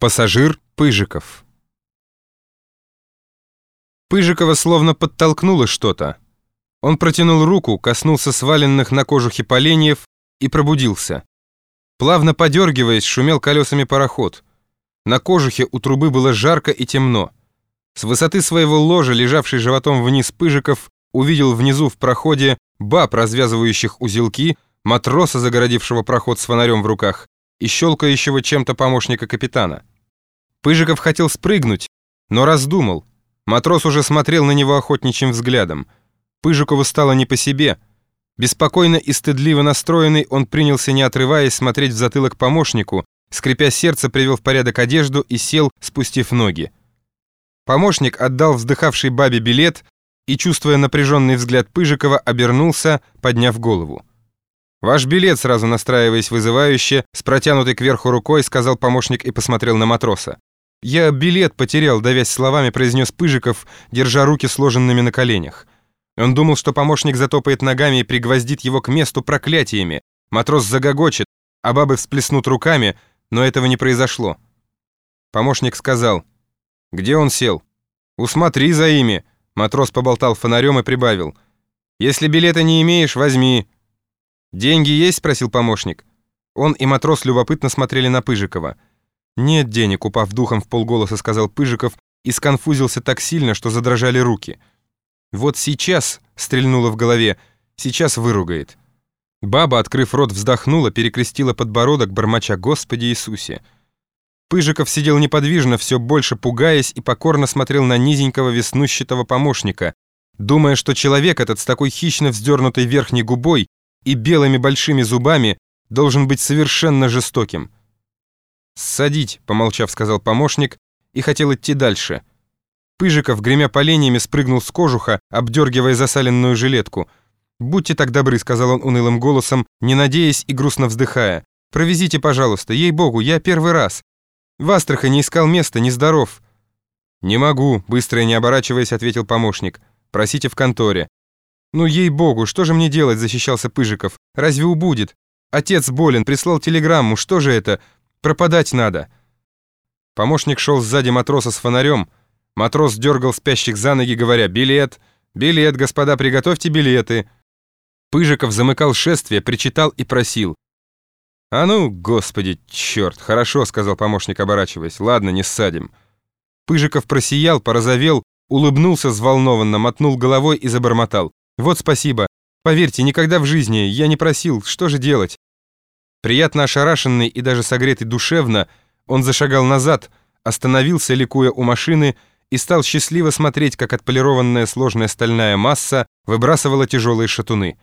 Пассажир Пыжиков. Пыжикова словно подтолкнуло что-то. Он протянул руку, коснулся сваленных на кожухе поленьев и пробудился. Плавно подергиваясь, шумел колесами пароход. На кожухе у трубы было жарко и темно. С высоты своего ложа, лежавший животом вниз Пыжиков, увидел внизу в проходе баб, развязывающих узелки, матроса, загородившего проход с фонарем в руках, и щелкающего чем-то помощника капитана. Пыжиков хотел спрыгнуть, но раздумал. Матрос уже смотрел на него охотничьим взглядом. Пыжикову стало не по себе. Беспокойно и стыдливо настроенный, он принялся, не отрываясь, смотреть в затылок помощнику, скрипя сердце, привел в порядок одежду и сел, спустив ноги. Помощник отдал вздыхавшей бабе билет и, чувствуя напряженный взгляд Пыжикова, обернулся, подняв голову. «Ваш билет», сразу настраиваясь вызывающе, с протянутой кверху рукой, сказал помощник и посмотрел на матроса. «Я билет потерял», давясь словами, произнес Пыжиков, держа руки сложенными на коленях. Он думал, что помощник затопает ногами и пригвоздит его к месту проклятиями. Матрос загогочет, а бабы всплеснут руками, но этого не произошло. Помощник сказал, «Где он сел?» «Усмотри за ими», матрос поболтал фонарем и прибавил. «Если билета не имеешь, возьми». «Деньги есть?» — спросил помощник. Он и матрос любопытно смотрели на Пыжикова. «Нет денег», — упав духом в полголоса, сказал Пыжиков и сконфузился так сильно, что задрожали руки. «Вот сейчас», — стрельнуло в голове, — «сейчас выругает». Баба, открыв рот, вздохнула, перекрестила подбородок, бормоча «Господи Иисусе». Пыжиков сидел неподвижно, все больше пугаясь, и покорно смотрел на низенького веснущатого помощника, думая, что человек этот с такой хищно вздернутой верхней губой и белыми большими зубами должен быть совершенно жестоким. «Ссадить», — помолчав, сказал помощник, и хотел идти дальше. Пыжиков, гремя поленьями, спрыгнул с кожуха, обдергивая засаленную жилетку. «Будьте так добры», — сказал он унылым голосом, не надеясь и грустно вздыхая. «Провезите, пожалуйста, ей-богу, я первый раз. В Астрахани искал место, нездоров». «Не могу», — быстро и не оборачиваясь, ответил помощник. «Просите в конторе». «Ну, ей-богу, что же мне делать?» — защищался Пыжиков. «Разве убудет? Отец болен, прислал телеграмму, что же это? Пропадать надо». Помощник шел сзади матроса с фонарем. Матрос дергал спящих за ноги, говоря «Билет! Билет, господа, приготовьте билеты!» Пыжиков замыкал шествие, причитал и просил. «А ну, господи, черт, хорошо», — сказал помощник, оборачиваясь. «Ладно, не ссадим». Пыжиков просиял, порозовел, улыбнулся взволнованно, мотнул головой и забормотал. Вот спасибо. Поверьте, никогда в жизни я не просил, что же делать? Приятно ошарашенный и даже согретый душевно, он зашагал назад, остановился, ликуя у машины, и стал счастливо смотреть, как отполированная сложная стальная масса выбрасывала тяжелые шатуны.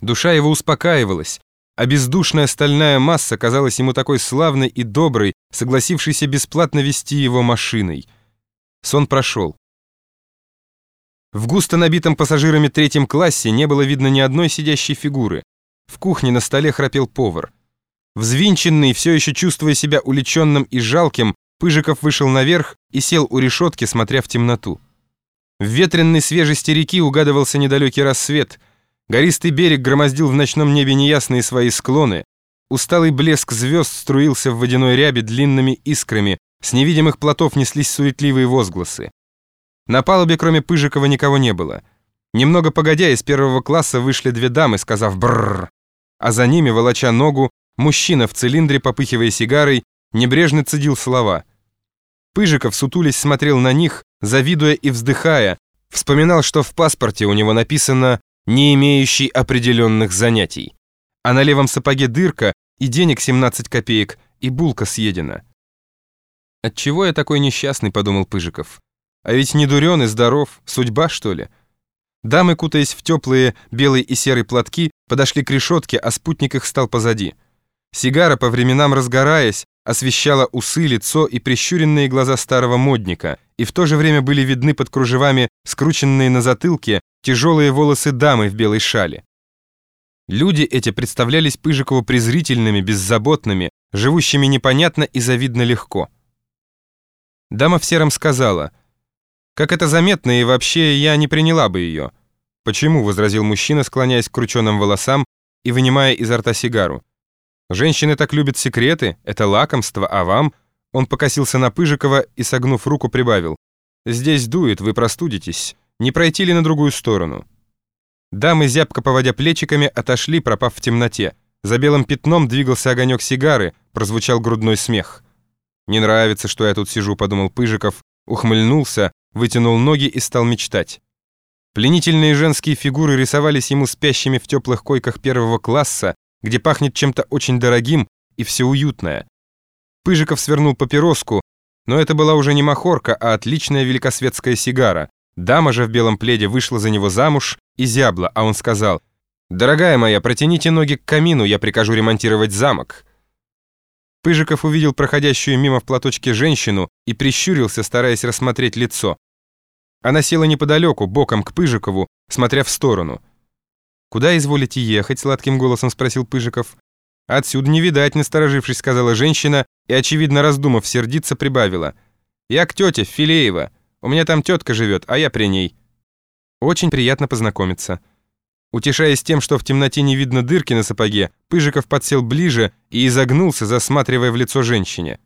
Душа его успокаивалась, а бездушная стальная масса казалась ему такой славной и доброй, согласившейся бесплатно вести его машиной. Сон прошел. В густо набитом пассажирами третьем классе не было видно ни одной сидящей фигуры. В кухне на столе храпел повар. Взвинченный, все еще чувствуя себя уличенным и жалким, Пыжиков вышел наверх и сел у решетки, смотря в темноту. В ветренной свежести реки угадывался недалекий рассвет. Гористый берег громоздил в ночном небе неясные свои склоны. Усталый блеск звезд струился в водяной рябе длинными искрами. С невидимых плотов неслись суетливые возгласы. На палубе, кроме Пыжикова, никого не было. Немного погодя, из первого класса вышли две дамы, сказав «брррр», а за ними, волоча ногу, мужчина в цилиндре, попыхивая сигарой, небрежно цедил слова. Пыжиков, сутулись, смотрел на них, завидуя и вздыхая, вспоминал, что в паспорте у него написано «не имеющий определенных занятий», а на левом сапоге дырка и денег 17 копеек, и булка съедена. «Отчего я такой несчастный?» — подумал Пыжиков. А ведь не дурен и здоров, судьба, что ли? Дамы, кутаясь в теплые белые и серые платки, подошли к решетке, а спутник их стал позади. Сигара, по временам разгораясь, освещала усы, лицо и прищуренные глаза старого модника, и в то же время были видны под кружевами, скрученные на затылке, тяжелые волосы дамы в белой шале. Люди эти представлялись Пыжикову презрительными, беззаботными, живущими непонятно и завидно легко. Дама в сером сказала — как это заметно, и вообще я не приняла бы ее. Почему? возразил мужчина, склоняясь к крученным волосам и вынимая изо рта сигару. Женщины так любят секреты, это лакомство, а вам? Он покосился на Пыжикова и, согнув руку, прибавил. «Здесь дует, вы простудитесь. Не пройти ли на другую сторону?» Дамы, зябко поводя плечиками, отошли, пропав в темноте. За белым пятном двигался огонек сигары, прозвучал грудной смех. «Не нравится, что я тут сижу», — подумал Пыжиков, ухмыльнулся, вытянул ноги и стал мечтать. Пленительные женские фигуры рисовались ему спящими в теплых койках первого класса, где пахнет чем-то очень дорогим и все уютное. Пыжиков свернул папироску, но это была уже не махорка, а отличная великосветская сигара. Дама же в белом пледе вышла за него замуж и зябла, а он сказал, «Дорогая моя, протяните ноги к камину, я прикажу ремонтировать замок». Пыжиков увидел проходящую мимо в платочке женщину и прищурился, стараясь рассмотреть лицо. Она села неподалеку, боком к Пыжикову, смотря в сторону. «Куда изволите ехать?» — сладким голосом спросил Пыжиков. «Отсюда не видать», — насторожившись, сказала женщина и, очевидно раздумав, сердиться прибавила. «Я к тете, Филеева. У меня там тетка живет, а я при ней». «Очень приятно познакомиться». Утешаясь тем, что в темноте не видно дырки на сапоге, Пыжиков подсел ближе и изогнулся, засматривая в лицо женщине.